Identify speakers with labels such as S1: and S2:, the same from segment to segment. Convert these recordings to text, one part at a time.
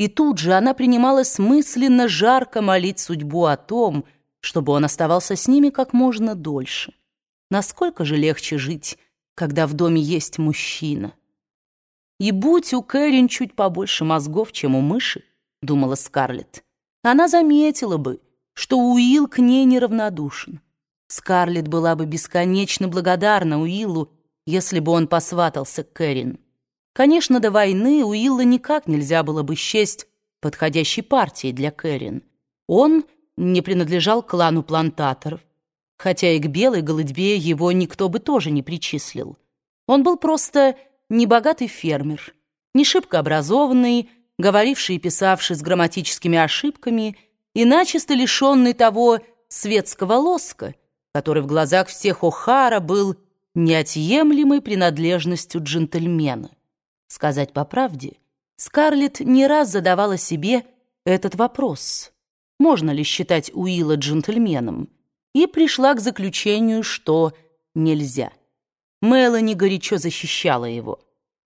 S1: И тут же она принималась мысленно жарко молить судьбу о том, чтобы он оставался с ними как можно дольше. Насколько же легче жить, когда в доме есть мужчина? И будь у Кэрин чуть побольше мозгов, чем у мыши, думала Скарлетт, она заметила бы, что Уилл к ней неравнодушен. Скарлетт была бы бесконечно благодарна Уиллу, если бы он посватался к Кэрин. Конечно, до войны Уилла никак нельзя было бы счесть подходящей партией для Кэрин. Он не принадлежал клану плантаторов, хотя и к белой голодьбе его никто бы тоже не причислил. Он был просто небогатый фермер, не шибко образованный, говоривший и писавший с грамматическими ошибками и начисто лишенный того светского лоска, который в глазах всех О'Хара был неотъемлемой принадлежностью джентльмена. Сказать по правде, Скарлетт не раз задавала себе этот вопрос, можно ли считать Уилла джентльменом, и пришла к заключению, что нельзя. Мелани горячо защищала его.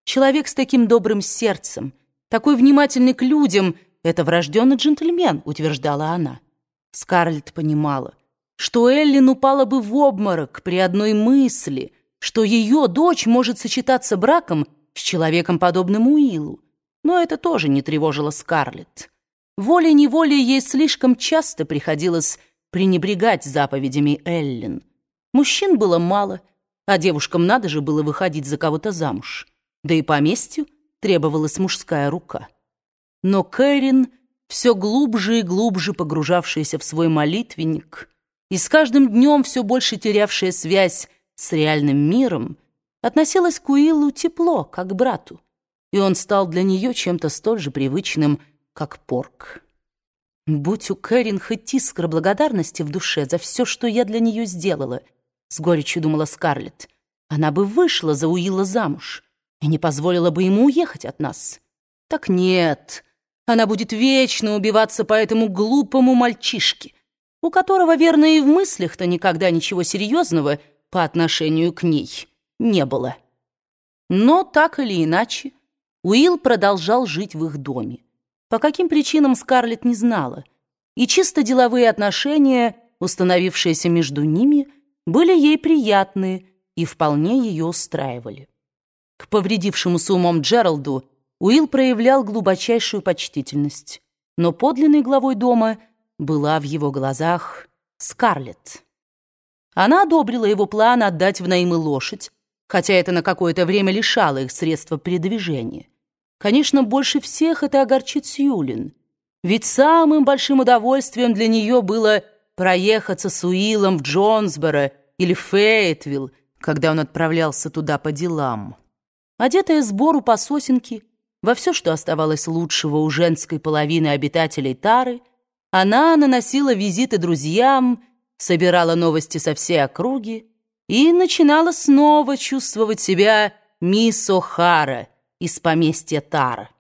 S1: Человек с таким добрым сердцем, такой внимательный к людям — это врожденный джентльмен, утверждала она. Скарлетт понимала, что Эллин упала бы в обморок при одной мысли, что ее дочь может сочетаться браком с человеком, подобным Уиллу. Но это тоже не тревожило Скарлетт. Волей-неволей ей слишком часто приходилось пренебрегать заповедями Эллен. Мужчин было мало, а девушкам надо же было выходить за кого-то замуж. Да и поместью требовалась мужская рука. Но Кэрин, все глубже и глубже погружавшаяся в свой молитвенник и с каждым днем все больше терявшая связь с реальным миром, относилась к Уиллу тепло, как брату, и он стал для нее чем-то столь же привычным, как порк. «Будь у Кэрин хоть искра благодарности в душе за все, что я для нее сделала», — с горечью думала Скарлетт, «она бы вышла за Уилла замуж и не позволила бы ему уехать от нас. Так нет, она будет вечно убиваться по этому глупому мальчишке, у которого, верно, и в мыслях-то никогда ничего серьезного по отношению к ней» не было. Но так или иначе, Уилл продолжал жить в их доме. По каким причинам Скарлетт не знала, и чисто деловые отношения, установившиеся между ними, были ей приятны и вполне ее устраивали. К повредившемуся умом Джералду Уилл проявлял глубочайшую почтительность, но подлинной главой дома была в его глазах Скарлетт. Она одобрила его план отдать в наймы лошадь, хотя это на какое-то время лишало их средства передвижения. Конечно, больше всех это огорчит Сьюлин, ведь самым большим удовольствием для нее было проехаться с Уиллом в Джонсборо или Фейтвилл, когда он отправлялся туда по делам. Одетая сбору по сосенке, во все, что оставалось лучшего у женской половины обитателей Тары, она наносила визиты друзьям, собирала новости со всей округи, и начинала снова чувствовать себя мисс О'Хара из поместья Тара.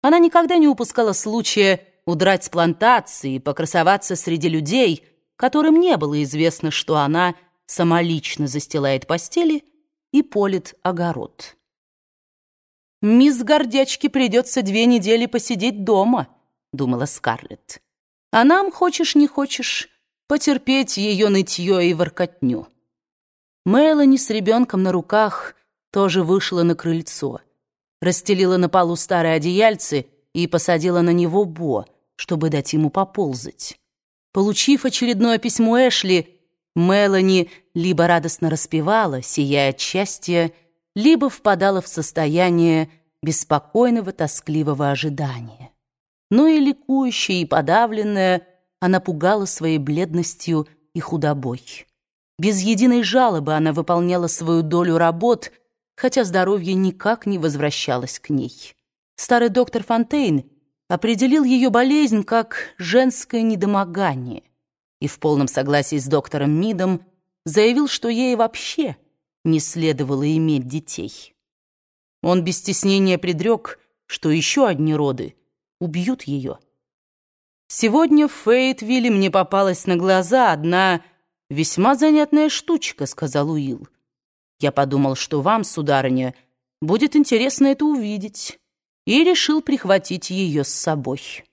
S1: Она никогда не упускала случая удрать с плантации и покрасоваться среди людей, которым не было известно, что она самолично застилает постели и полит огород. «Мисс Гордячке придется две недели посидеть дома», — думала Скарлетт. «А нам, хочешь не хочешь, потерпеть ее нытье и воркотню». Мелани с ребенком на руках тоже вышла на крыльцо, расстелила на полу старые одеяльцы и посадила на него Бо, чтобы дать ему поползать. Получив очередное письмо Эшли, Мелани либо радостно распевала, сияя от счастья, либо впадала в состояние беспокойного тоскливого ожидания. Но и ликующая, и подавленная, она пугала своей бледностью и худобой. Без единой жалобы она выполняла свою долю работ, хотя здоровье никак не возвращалось к ней. Старый доктор Фонтейн определил ее болезнь как женское недомогание и в полном согласии с доктором Мидом заявил, что ей вообще не следовало иметь детей. Он без стеснения предрек, что еще одни роды убьют ее. Сегодня в Фейтвилле мне попалась на глаза одна «Весьма занятная штучка», — сказал Уилл. «Я подумал, что вам, сударыня, будет интересно это увидеть. и решил прихватить ее с собой.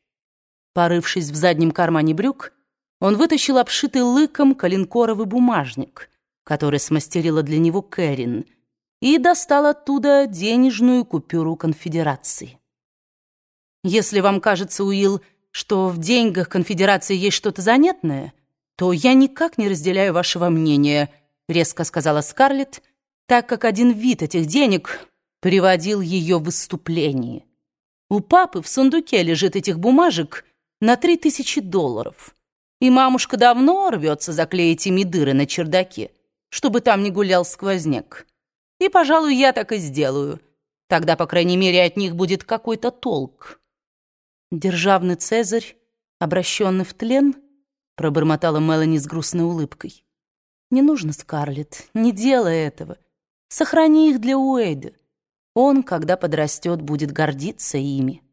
S1: Порывшись в заднем кармане брюк, он вытащил обшитый лыком коленкоровый бумажник, который смастерила для него Кэрин, и достал оттуда денежную купюру конфедерации. Если вам кажется, Уилл, что в деньгах конфедерации есть что-то занятное, то я никак не разделяю вашего мнения, резко сказала Скарлетт, так как один вид этих денег приводил ее в выступление. У папы в сундуке лежит этих бумажек на три тысячи долларов, и мамушка давно рвется заклеить ими дыры на чердаке, чтобы там не гулял сквозняк. И, пожалуй, я так и сделаю. Тогда, по крайней мере, от них будет какой-то толк. Державный Цезарь, обращенный в тлен, пробормотала Мелани с грустной улыбкой. Не нужно, Скарлетт, не делай этого. Сохрани их для Уэйда. Он, когда подрастет, будет гордиться ими.